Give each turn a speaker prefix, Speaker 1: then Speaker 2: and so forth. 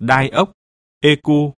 Speaker 1: đai ốc, ecu,